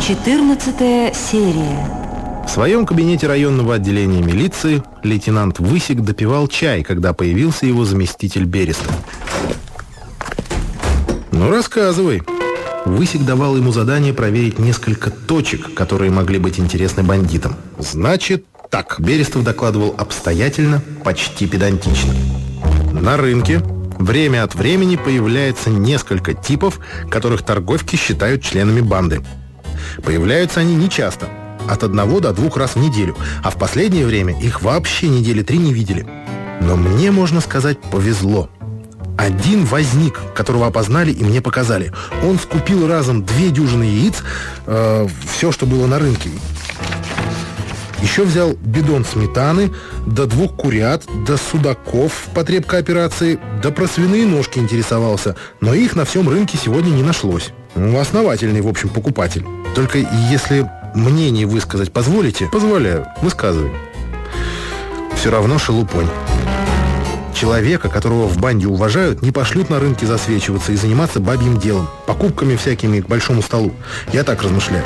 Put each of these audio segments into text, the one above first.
14 серия. В своем кабинете районного отделения милиции лейтенант Высик допивал чай, когда появился его заместитель Берестов. «Ну, рассказывай». Высик давал ему задание проверить несколько точек, которые могли быть интересны бандитам. «Значит, так». Берестов докладывал обстоятельно, почти педантично. На рынке время от времени появляется несколько типов, которых торговки считают членами банды. Появляются они нечасто, от одного до двух раз в неделю, а в последнее время их вообще недели три не видели. Но мне, можно сказать, повезло. Один возник, которого опознали и мне показали. Он скупил разом две дюжины яиц, э, все, что было на рынке. Еще взял бидон сметаны, до двух курят, до судаков в потреб кооперации, да про свиные ножки интересовался, но их на всем рынке сегодня не нашлось. Ну, основательный, в общем, покупатель. Только если мнение высказать позволите? Позволяю. Высказывай. Все равно шелупонь. Человека, которого в банде уважают, не пошлют на рынке засвечиваться и заниматься бабьим делом, покупками всякими к большому столу. Я так размышляю.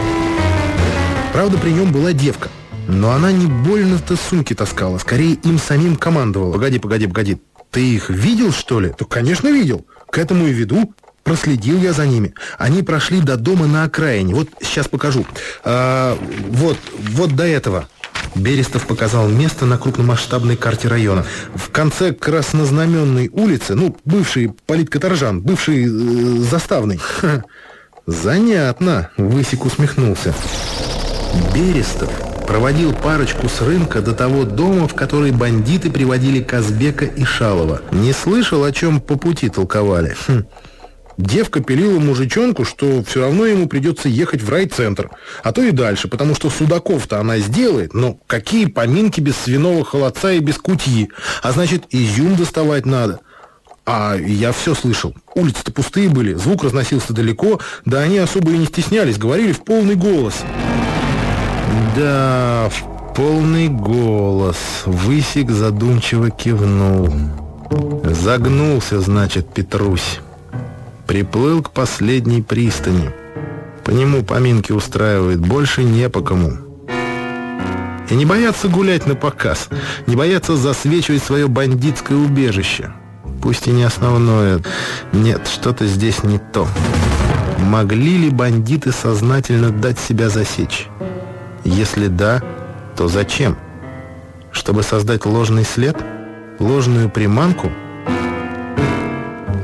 Правда, при нем была девка. Но она не больно-то сумки таскала, скорее им самим командовала. Погоди, погоди, погоди. Ты их видел, что ли? То, конечно, видел. К этому и веду. Проследил я за ними. Они прошли до дома на окраине. Вот сейчас покажу. А, вот, вот до этого. Берестов показал место на крупномасштабной карте района. В конце Краснознаменной улицы, ну, бывший политкоторжан, бывший э, заставный. Ха, занятно, Высик усмехнулся. Берестов проводил парочку с рынка до того дома, в который бандиты приводили Казбека и Шалова. Не слышал, о чем по пути толковали. Хм. Девка пилила мужичонку, что все равно ему придется ехать в райцентр, а то и дальше, потому что судаков-то она сделает, но какие поминки без свиного холодца и без кутьи, а значит изюм доставать надо. А я все слышал. Улицы-то пустые были, звук разносился далеко, да они особо и не стеснялись, говорили в полный голос. Да, в полный голос. Высик задумчиво кивнул. Загнулся, значит, Петрусь приплыл к последней пристани. По нему поминки устраивает, больше не по кому. И не боятся гулять на показ, не боятся засвечивать свое бандитское убежище. Пусть и не основное. Нет, что-то здесь не то. Могли ли бандиты сознательно дать себя засечь? Если да, то зачем? Чтобы создать ложный след? Ложную приманку?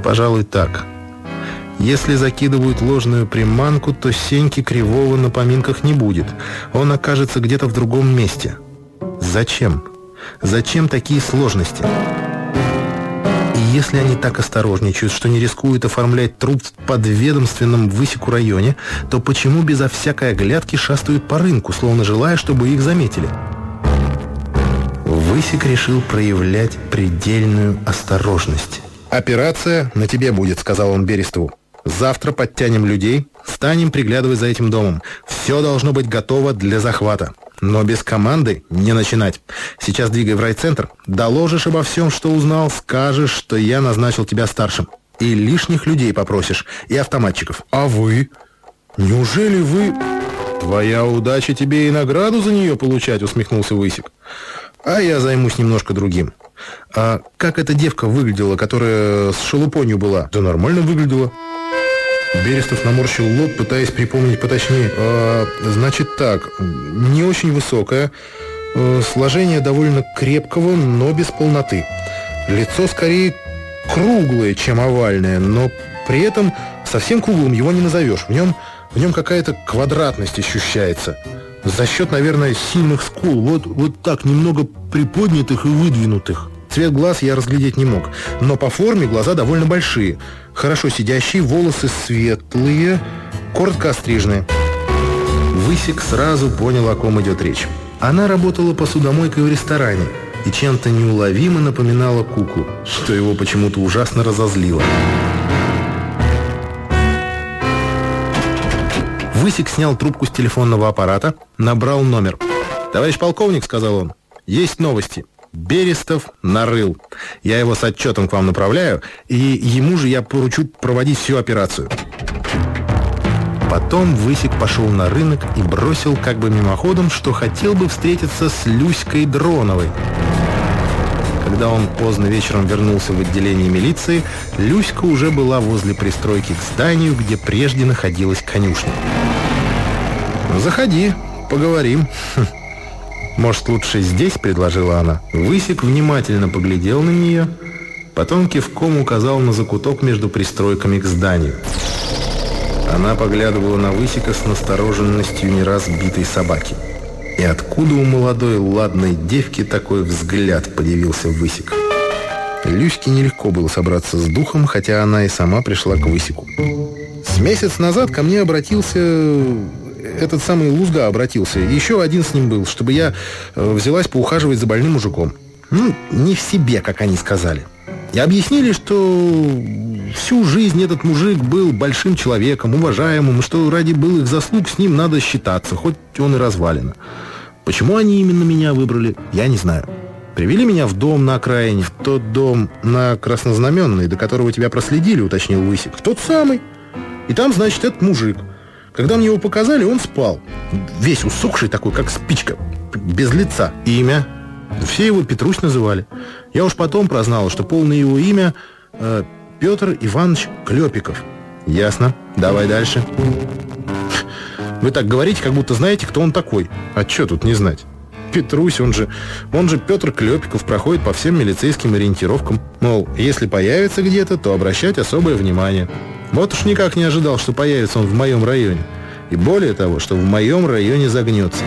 Пожалуй, так. Если закидывают ложную приманку, то Сеньки Кривого на поминках не будет. Он окажется где-то в другом месте. Зачем? Зачем такие сложности? И если они так осторожничают, что не рискуют оформлять труп в подведомственном высеку районе, то почему безо всякой оглядки шастают по рынку, словно желая, чтобы их заметили? Высек решил проявлять предельную осторожность. «Операция на тебе будет», — сказал он Берестову. Завтра подтянем людей, станем приглядывать за этим домом. Все должно быть готово для захвата. Но без команды не начинать. Сейчас двигай в райцентр, доложишь обо всем, что узнал, скажешь, что я назначил тебя старшим. И лишних людей попросишь, и автоматчиков. А вы? Неужели вы... Твоя удача тебе и награду за нее получать, усмехнулся Высик. А я займусь немножко другим. А как эта девка выглядела, которая с шелупонью была? Да нормально выглядела. Берестов наморщил лоб, пытаясь припомнить поточнее. А, значит так, не очень высокая, э, сложение довольно крепкого, но без полноты. Лицо скорее круглое, чем овальное, но при этом совсем круглым его не назовешь. В нем, в нем какая-то квадратность ощущается. За счет, наверное, сильных скул, вот, вот так, немного приподнятых и выдвинутых. Цвет глаз я разглядеть не мог, но по форме глаза довольно большие, хорошо сидящие, волосы светлые, коротко остриженные. Высик сразу понял, о ком идет речь. Она работала посудомойкой в ресторане и чем-то неуловимо напоминала куклу, что его почему-то ужасно разозлило. Высик снял трубку с телефонного аппарата, набрал номер. «Товарищ полковник», — сказал он, — «есть новости. Берестов нарыл. Я его с отчетом к вам направляю, и ему же я поручу проводить всю операцию. Потом Высик пошел на рынок и бросил как бы мимоходом, что хотел бы встретиться с Люськой Дроновой. Когда он поздно вечером вернулся в отделение милиции, Люська уже была возле пристройки к зданию, где прежде находилась конюшня. «Заходи, поговорим». «Может, лучше здесь?» — предложила она. Высик внимательно поглядел на нее, потом кивком указал на закуток между пристройками к зданию. Она поглядывала на Высика с настороженностью не раз битой собаки. И откуда у молодой ладной девки такой взгляд, подивился Высик. Люське нелегко было собраться с духом, хотя она и сама пришла к Высику. С месяц назад ко мне обратился этот самый Лузга обратился. Еще один с ним был, чтобы я э, взялась поухаживать за больным мужиком. Ну, не в себе, как они сказали. И объяснили, что всю жизнь этот мужик был большим человеком, уважаемым, что ради былых заслуг с ним надо считаться, хоть он и развалено. Почему они именно меня выбрали, я не знаю. Привели меня в дом на окраине, в тот дом на Краснознаменной, до которого тебя проследили, уточнил Высик. Тот самый. И там, значит, этот мужик – когда мне его показали, он спал. Весь усохший такой, как спичка. Без лица. Имя? Все его Петрусь называли. Я уж потом прознал, что полное его имя э, Петр Иванович Клепиков. Ясно. Давай дальше. Вы так говорите, как будто знаете, кто он такой. А что тут не знать? Петрусь, он же, он же Петр Клепиков, проходит по всем милицейским ориентировкам. Мол, если появится где-то, то обращать особое внимание. Вот уж никак не ожидал, что появится он в моем районе. И более того, что в моем районе загнется.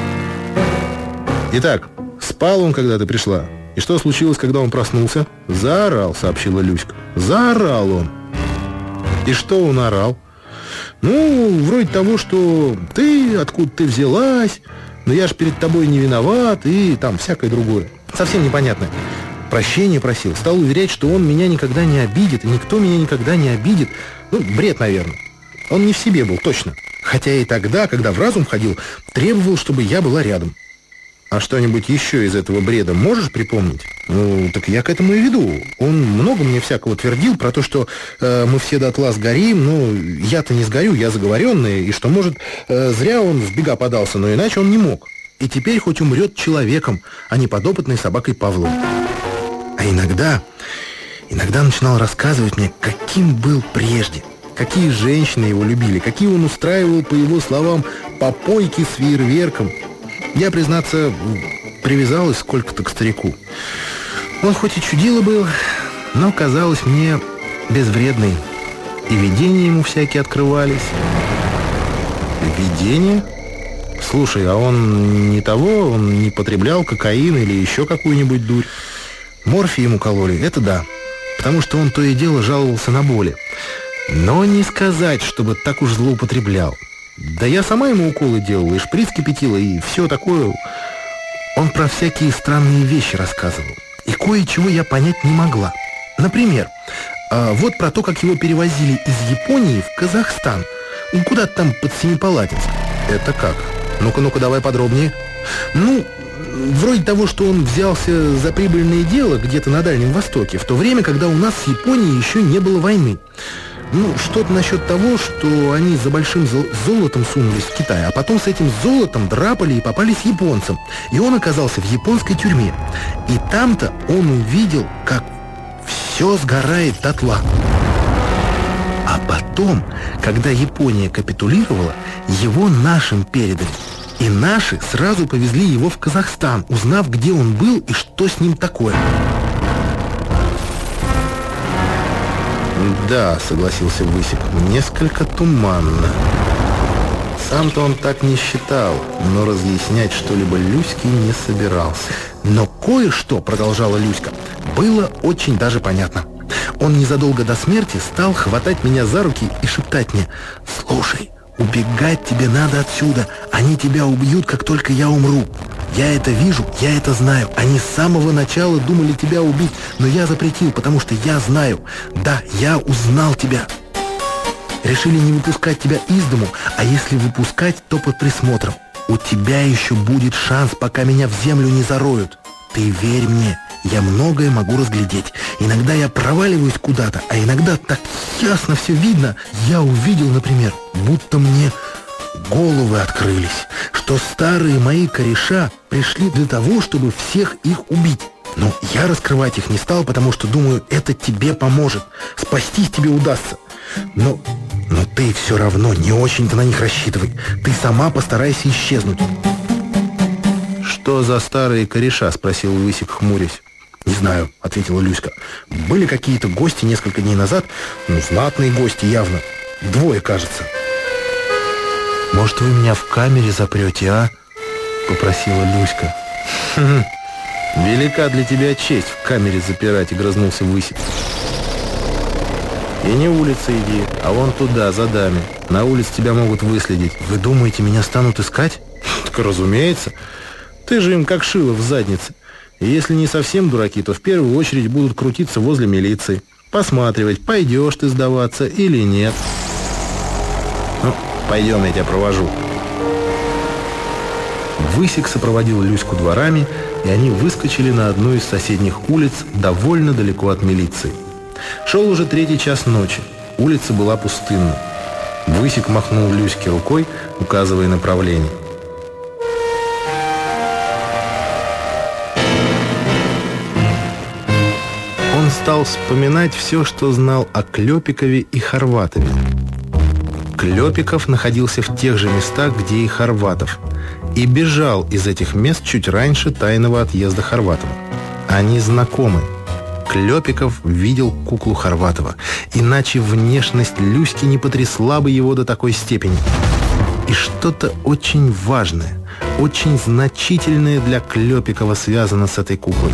Итак, спал он, когда ты пришла. И что случилось, когда он проснулся? Заорал, сообщила Люська. Заорал он. И что он орал? Ну, вроде того, что ты, откуда ты взялась, но я ж перед тобой не виноват, и там всякое другое. Совсем непонятное. Прощение просил, стал уверять, что он меня никогда не обидит, и никто меня никогда не обидит. Ну, бред, наверное. Он не в себе был, точно. Хотя и тогда, когда в разум ходил, требовал, чтобы я была рядом. А что-нибудь еще из этого бреда можешь припомнить? Ну, так я к этому и веду. Он много мне всякого твердил про то, что э, мы все дотла сгорим, но я-то не сгорю, я заговоренный, и что, может, э, зря он в бега подался, но иначе он не мог. И теперь хоть умрет человеком, а не подопытной собакой Павлом. А иногда Иногда начинал рассказывать мне, каким был прежде, какие женщины его любили, какие он устраивал, по его словам, попойки с фейерверком. Я, признаться, привязалась сколько-то к старику. Он хоть и чудило был, но казалось мне безвредный. И видения ему всякие открывались. Видения? Слушай, а он не того, он не потреблял кокаин или еще какую-нибудь дурь? Морфий ему кололи, это да потому что он то и дело жаловался на боли. Но не сказать, чтобы так уж злоупотреблял. Да я сама ему уколы делала, и шприц кипятила, и все такое. Он про всякие странные вещи рассказывал. И кое-чего я понять не могла. Например, а, вот про то, как его перевозили из Японии в Казахстан. Куда-то там под Семипалатинск. Это как? Ну-ка, ну-ка, давай подробнее. Ну, вроде того, что он взялся за прибыльное дело где-то на Дальнем Востоке, в то время, когда у нас с Японией еще не было войны. Ну, что-то насчет того, что они за большим золотом сунулись в Китай, а потом с этим золотом драпали и попались японцам. И он оказался в японской тюрьме. И там-то он увидел, как все сгорает дотла. А потом, когда Япония капитулировала, его нашим передали. И наши сразу повезли его в Казахстан, узнав, где он был и что с ним такое. Да, согласился Высик, несколько туманно. Сам-то он так не считал, но разъяснять что-либо Люське не собирался. Но кое-что, продолжала Люська, было очень даже понятно. Он незадолго до смерти стал хватать меня за руки и шептать мне «Слушай, Убегать тебе надо отсюда. Они тебя убьют, как только я умру. Я это вижу, я это знаю. Они с самого начала думали тебя убить, но я запретил, потому что я знаю. Да, я узнал тебя. Решили не выпускать тебя из дому, а если выпускать, то под присмотром. У тебя еще будет шанс, пока меня в землю не зароют. Ты верь мне, я многое могу разглядеть. Иногда я проваливаюсь куда-то, а иногда так ясно все видно. Я увидел, например, будто мне головы открылись, что старые мои кореша пришли для того, чтобы всех их убить. Но я раскрывать их не стал, потому что думаю, это тебе поможет. Спастись тебе удастся. Но, но ты все равно не очень-то на них рассчитывай. Ты сама постарайся исчезнуть. «Что за старые кореша?» — спросил Лысик, хмурясь. «Не знаю», — ответила Люська. «Были какие-то гости несколько дней назад. Ну, знатные гости явно. Двое, кажется». «Может, вы меня в камере запрете, а?» — попросила Люська. «Велика для тебя честь в камере запирать», — и грызнулся Высик. «И не улица иди, а вон туда, за дами. На улице тебя могут выследить. Вы думаете, меня станут искать?» «Так разумеется. Ты же им как шило в заднице. И если не совсем дураки, то в первую очередь будут крутиться возле милиции. Посматривать, пойдешь ты сдаваться или нет. Ну, пойдем, я тебя провожу». Высик сопроводил Люську дворами, и они выскочили на одну из соседних улиц довольно далеко от милиции. Шел уже третий час ночи. Улица была пустынна. Высик махнул Люське рукой, указывая направление. Стал вспоминать все, что знал о Клепикове и Хорватове. Клепиков находился в тех же местах, где и Хорватов – и бежал из этих мест чуть раньше тайного отъезда Хорватова. Они знакомы. Клепиков видел куклу Хорватова, иначе внешность Люськи не потрясла бы его до такой степени. И что-то очень важное, очень значительное для Клепикова связано с этой куклой.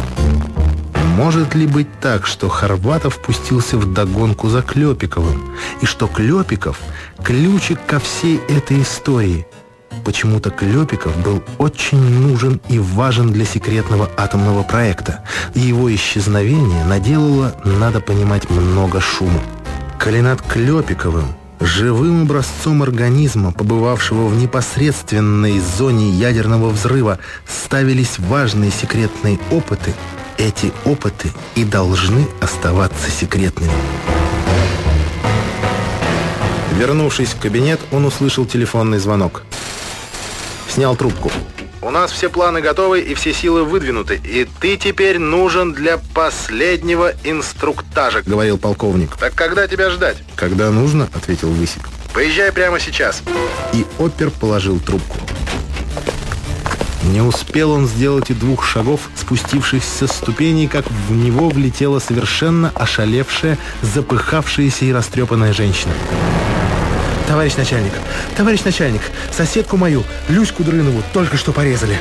Может ли быть так, что Хорватов пустился в догонку за Клепиковым, и что Клепиков – ключик ко всей этой истории – Почему-то Клепиков был очень нужен и важен для секретного атомного проекта, и его исчезновение наделало, надо понимать, много шума. Коли над Клепиковым, живым образцом организма, побывавшего в непосредственной зоне ядерного взрыва, ставились важные секретные опыты, эти опыты и должны оставаться секретными. Вернувшись в кабинет, он услышал телефонный звонок снял трубку. «У нас все планы готовы и все силы выдвинуты, и ты теперь нужен для последнего инструктажа», — говорил полковник. «Так когда тебя ждать?» «Когда нужно», — ответил Высик. «Поезжай прямо сейчас». И опер положил трубку. Не успел он сделать и двух шагов, спустившихся с ступеней, как в него влетела совершенно ошалевшая, запыхавшаяся и растрепанная женщина. «Товарищ начальник, товарищ начальник, соседку мою, Люську Дрынову, только что порезали».